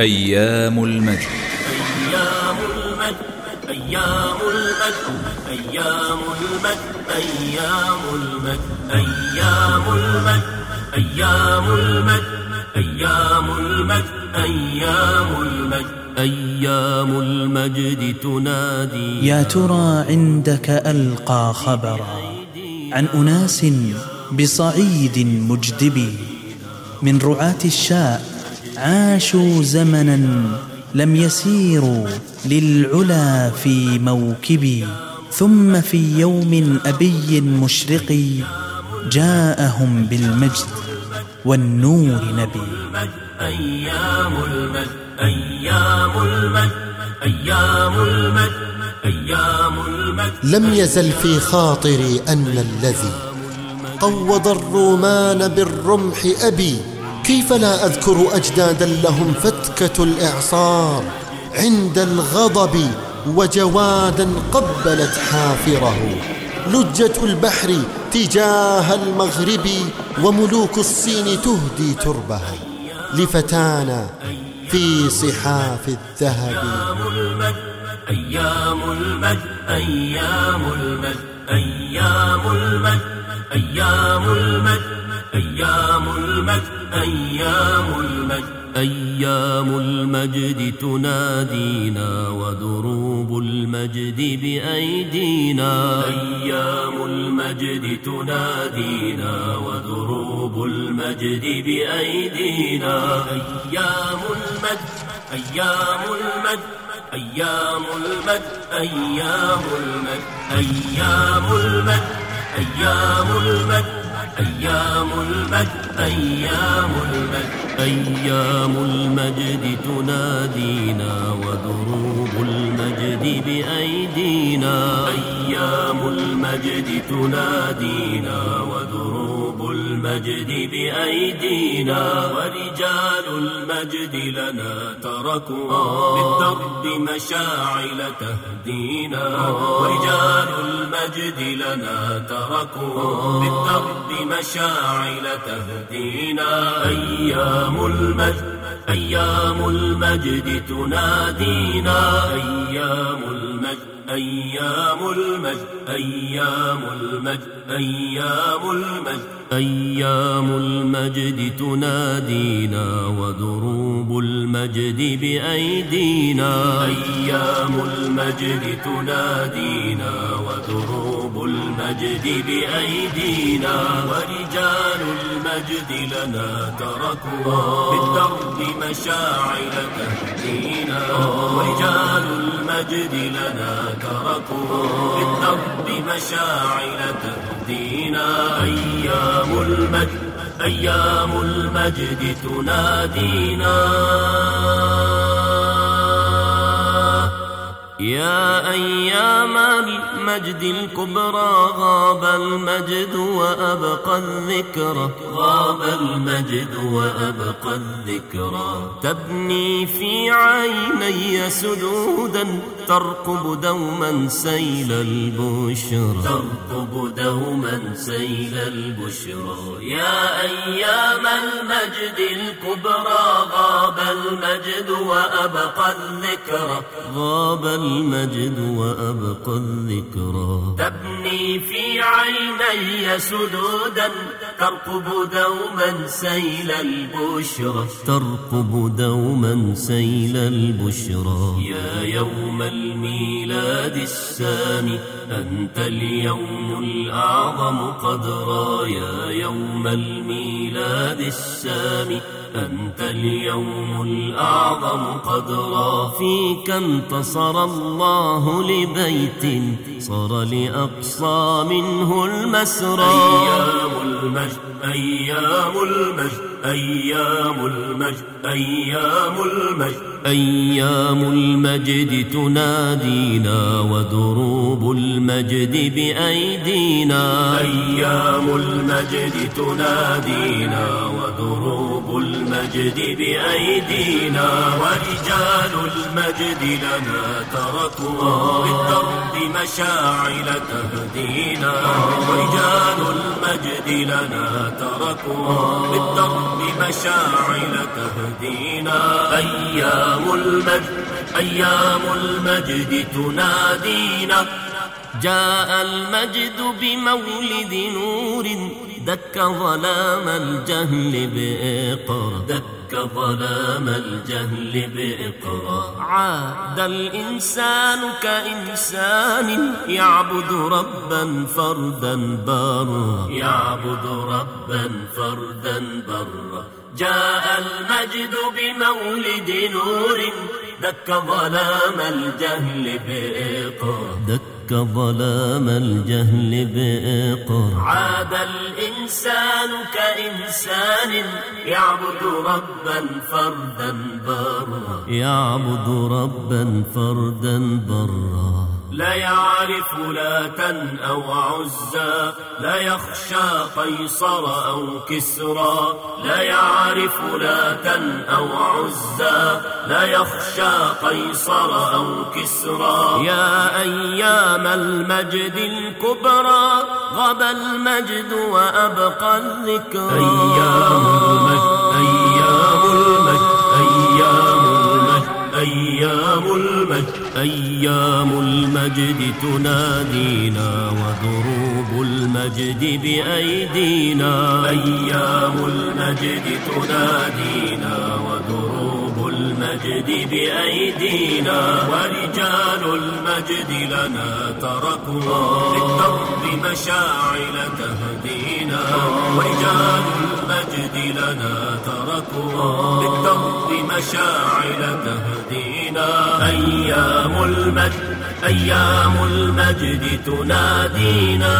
أيام المجد. أيام المجد أيام المجد أيام المجد أيام المجد أيام المجد أيام المجد أيام المجد أيام المجد أيام المجد تنادي. يا ترى عندك ألقى خبرا؟ عن أناس بصعيد مجدب من رعاة الشاء عاشوا زمنا لم يسيروا للعلا في موكب ثم في يوم أبي مشرق جاءهم بالمجد والنور نبي. أيام المجد أيام المجد أيام المجد أيام المجد لم يزل في خاطري أن الذي قوض الرومان بالرمح أبي. كيف لا أذكر أجدادا لهم فتكة الإعصار عند الغضب وجوادا قبلت حافره؟ لجة البحر تجاه المغرب وملوك الصين تهدي تربها لفتانا في صحاف الذهب. أيام المجد أيام المجد أيام المجد أيام المجد أيام المجد أيام المجد أيام المجد تنادينا ودروب المجد بأيدينا. أيام المجد تنادينا ودروب المجد بأيدينا. أيام المجد أيام المجد أيام المجد أيام المجد أيام المجد أيام المجد. أيام المجد أيام المجد أيام المجد تنادينا ودروب المجد بأيدينا. أيام المجد تنادينا ودروب المجد بأيدينا ورجال المجد لنا تركوا بالدرب مشاعل تهدينا ورجال المجد لنا تركوا بالدرب مشاعل تهدينا. أيام المجد أيام المجد تنادينا. أيام المجد أيام المجد أيام المجد أيام المجد أيام المجد تنادينا ودروب المجد بأيدينا. أيام المجد تنادينا ودروب المجد بأيدينا ورجال المجد لنا تركوا بالدرب مشاعل تهدينا ورجال المجد لنا تركوا بالدرب مشاعل تهدينا. أيام المجد أيام المجد تنادينا. يا أيام المجد الكبرى غاب المجد وأبقى الذكرى غاب المجد وأبقى الذكرى تبني في عيني سدودا ترقب دوما سيل البشرى ترقب دوما سيل البشرى يا أيام المجد الكبرى غاب المجد وأبقى الذكرى غاب المجد وأبقى الذكرى تبني في عيني سدودا ترقب دوما سيل البشرى. ترقب دوما سيل البشرى. يا يوم الميلاد السامي أنت اليوم الأعظم قدرا. يا يوم الميلاد السامي أنت اليوم الأعظم قدرا فيك انتصر الله لبيت صار لأقصى منه المسرى. أيام المجد أيام المجد أيام المجد أيام المجد. أيام المجد تنادينا ودروب المجد بأيدينا. أيام المجد تنادينا ودروب المجد بأيدينا ورجال المجد لنا تركوا مشاعل تهدينا. ورجال المجد لنا تركوا. بالدرب مشاعل تهدينا. أيام المجد أيام المجد تنادينا. جاء المجد بمولد نور دك ظلام الجهل بإقرا دك ظلام الجهل بإقرا عاد الإنسان كإنسان يعبد ربا فردا برا. يعبد ربا فردا برا. جاء المجد بمولد نور. دك ظلام الجهل بإقرا دك ظلام الجهل بإقرا عاد الإنسان كإنسان يعبد ربا فردا برا. يعبد ربا فردا برا. لا يعرف لاتا أو عزا لا يخشى قيصر أو كسرى لا يعرف لاتا أو عزا لا يخشى قيصر أو كسرى. يا أيام المجد الكبرى غاب المجد وأبقى الذكرى. أيام المجد أيام المجد أيام أيام المجد أيام المجد تنادينا وضروب المجد بأيدينا. أيام المجد تنادينا وضروب المجد بأيدينا ورجال المجد لنا تركوا للدرب مشاعل تهدينا ورجال المجد لنا تركوا للدرب مشاعل تهدينا أيام المجد أيام المجد تنادينا.